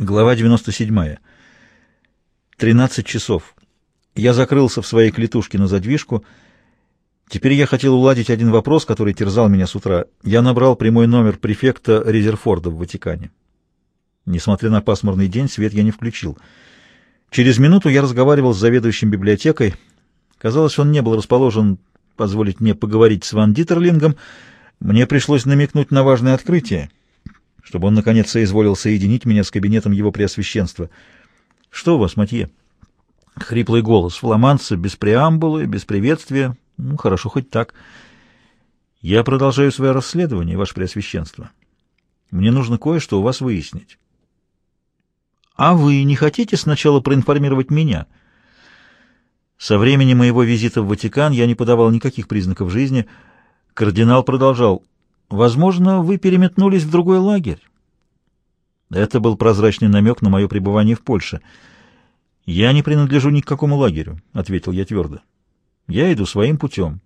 Глава 97. 13 часов. Я закрылся в своей клетушке на задвижку. Теперь я хотел уладить один вопрос, который терзал меня с утра. Я набрал прямой номер префекта Резерфорда в Ватикане. Несмотря на пасмурный день, свет я не включил. Через минуту я разговаривал с заведующим библиотекой. Казалось, он не был расположен позволить мне поговорить с Ван Дитерлингом. Мне пришлось намекнуть на важное открытие — чтобы он, наконец, соизволил соединить меня с кабинетом его преосвященства. — Что у вас, Матье? Хриплый голос фламандца, без преамбулы, без приветствия. Ну, хорошо, хоть так. — Я продолжаю свое расследование, ваше преосвященство. Мне нужно кое-что у вас выяснить. — А вы не хотите сначала проинформировать меня? Со времени моего визита в Ватикан я не подавал никаких признаков жизни. Кардинал продолжал. Возможно, вы переметнулись в другой лагерь. Это был прозрачный намек на мое пребывание в Польше. «Я не принадлежу ни к какому лагерю», — ответил я твердо. «Я иду своим путем.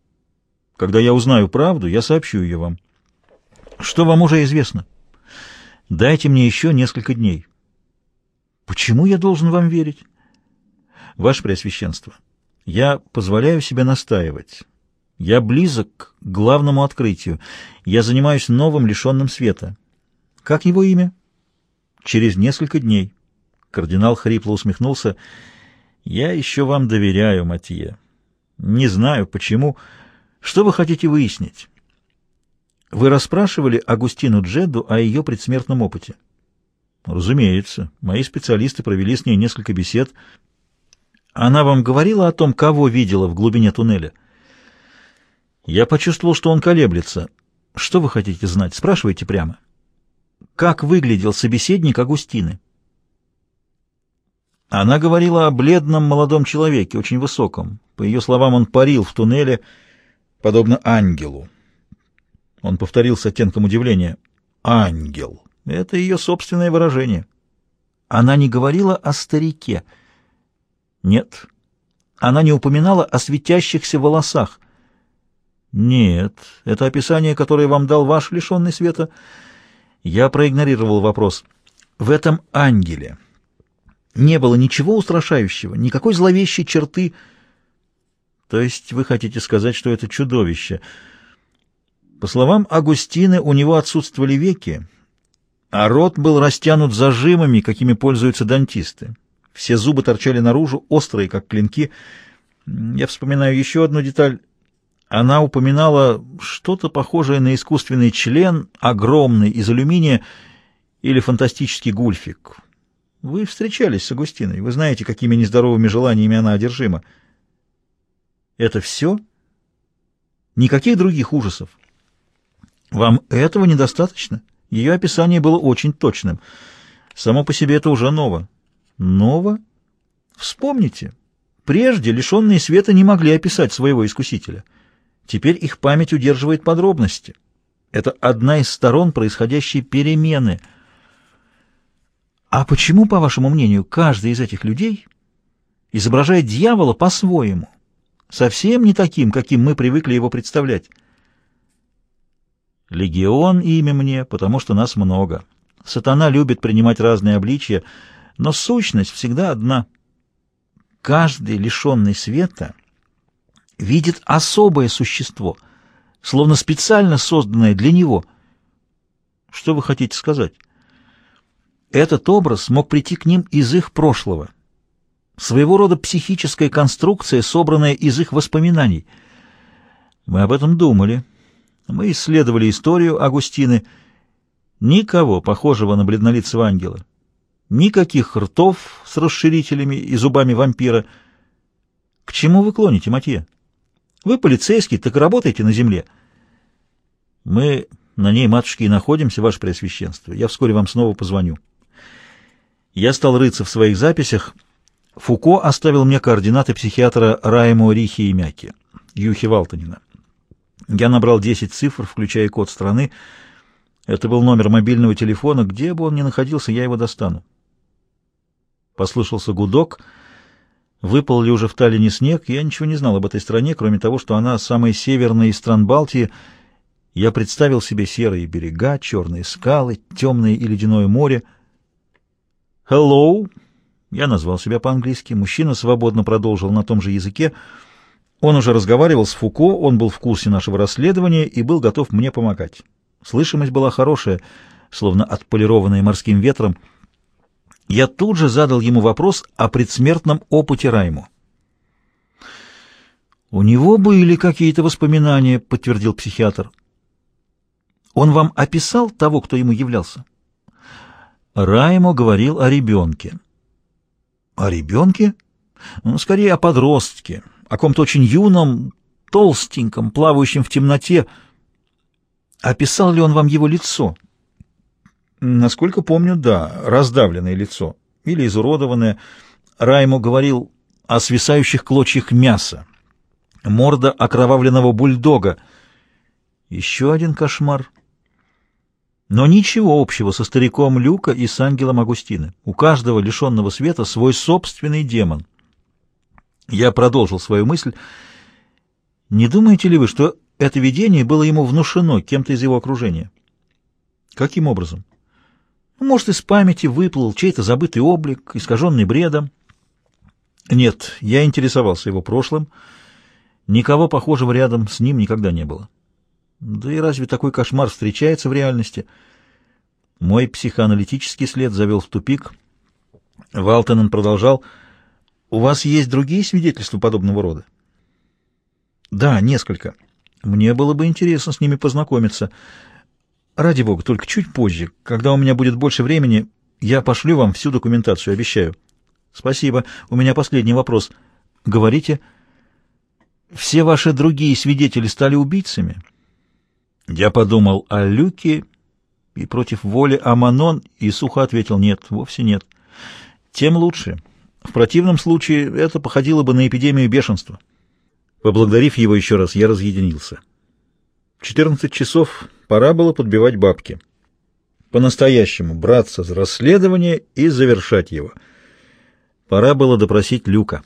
Когда я узнаю правду, я сообщу ее вам». «Что вам уже известно?» «Дайте мне еще несколько дней». «Почему я должен вам верить?» «Ваше Преосвященство, я позволяю себе настаивать». Я близок к главному открытию. Я занимаюсь новым, лишенным света. Как его имя? Через несколько дней. Кардинал хрипло усмехнулся. Я еще вам доверяю, Матье. Не знаю, почему. Что вы хотите выяснить? Вы расспрашивали Агустину Джедду о ее предсмертном опыте? Разумеется. Мои специалисты провели с ней несколько бесед. Она вам говорила о том, кого видела в глубине туннеля? — я почувствовал, что он колеблется. Что вы хотите знать? Спрашивайте прямо. Как выглядел собеседник Агустины? Она говорила о бледном молодом человеке, очень высоком. По ее словам, он парил в туннеле, подобно ангелу. Он повторил с оттенком удивления. «Ангел». Это ее собственное выражение. Она не говорила о старике. Нет. Она не упоминала о светящихся волосах. «Нет, это описание, которое вам дал ваш лишенный света». Я проигнорировал вопрос. «В этом ангеле не было ничего устрашающего, никакой зловещей черты». «То есть вы хотите сказать, что это чудовище?» По словам Агустины, у него отсутствовали веки, а рот был растянут зажимами, какими пользуются дантисты. Все зубы торчали наружу, острые, как клинки. Я вспоминаю еще одну деталь — она упоминала что-то похожее на искусственный член, огромный, из алюминия, или фантастический гульфик. Вы встречались с Агустиной, вы знаете, какими нездоровыми желаниями она одержима. Это все? Никаких других ужасов? Вам этого недостаточно? Ее описание было очень точным. Само по себе это уже ново. Ново? Вспомните. Прежде лишенные света не могли описать своего искусителя. Теперь их память удерживает подробности. Это одна из сторон происходящей перемены. А почему, по вашему мнению, каждый из этих людей изображает дьявола по-своему, совсем не таким, каким мы привыкли его представлять? Легион имя мне, потому что нас много. Сатана любит принимать разные обличия, но сущность всегда одна. Каждый, лишенный света — видит особое существо, словно специально созданное для него. Что вы хотите сказать? Этот образ мог прийти к ним из их прошлого. Своего рода психическая конструкция, собранная из их воспоминаний. Мы об этом думали. Мы исследовали историю Агустины. Никого похожего на бледнолицего ангела. Никаких ртов с расширителями и зубами вампира. К чему вы клоните, Матье? Вы полицейский, так работаете на земле. Мы на ней, матушки, и находимся, ваше Преосвященство. Я вскоре вам снова позвоню. Я стал рыться в своих записях. Фуко оставил мне координаты психиатра Райму Рихи и Мяки, Юхи Валтанина. Я набрал 10 цифр, включая код страны. Это был номер мобильного телефона. Где бы он ни находился, я его достану. Послышался гудок — Выпал ли уже в Таллине снег, я ничего не знал об этой стране, кроме того, что она самая северная из стран Балтии. Я представил себе серые берега, черные скалы, темное и ледяное море. «Hello!» Я назвал себя по-английски. Мужчина свободно продолжил на том же языке. Он уже разговаривал с Фуко, он был в курсе нашего расследования и был готов мне помогать. Слышимость была хорошая, словно отполированная морским ветром. Я тут же задал ему вопрос о предсмертном опыте Райму. «У него были какие-то воспоминания», — подтвердил психиатр. «Он вам описал того, кто ему являлся?» Раймо говорил о ребенке. «О ребенке?» ну, «Скорее о подростке, о ком-то очень юном, толстеньком, плавающем в темноте. Описал ли он вам его лицо?» «Насколько помню, да, раздавленное лицо или изуродованное. Раймо говорил о свисающих клочьях мяса, морда окровавленного бульдога. Еще один кошмар. Но ничего общего со стариком Люка и с ангелом Агустины. У каждого лишенного света свой собственный демон. Я продолжил свою мысль. Не думаете ли вы, что это видение было ему внушено кем-то из его окружения? Каким образом? Может, из памяти выплыл чей-то забытый облик, искаженный бредом. Нет, я интересовался его прошлым, — Никого похожего рядом с ним никогда не было. Да и разве такой кошмар встречается в реальности? Мой психоаналитический след завел в тупик. Валтенен продолжал. «У вас есть другие свидетельства подобного рода?» «Да, несколько. Мне было бы интересно с ними познакомиться. Ради бога, только чуть позже, когда у меня будет больше времени, я пошлю вам всю документацию, обещаю». «Спасибо. У меня последний вопрос. Говорите...» все ваши другие свидетели стали убийцами? Я подумал о Люке и против воли Аманон и сухо ответил нет, вовсе нет. Тем лучше. В противном случае это походило бы на эпидемию бешенства. Поблагодарив его еще раз, я разъединился. В 14 часов пора было подбивать бабки. По-настоящему браться за расследование и завершать его. Пора было допросить Люка.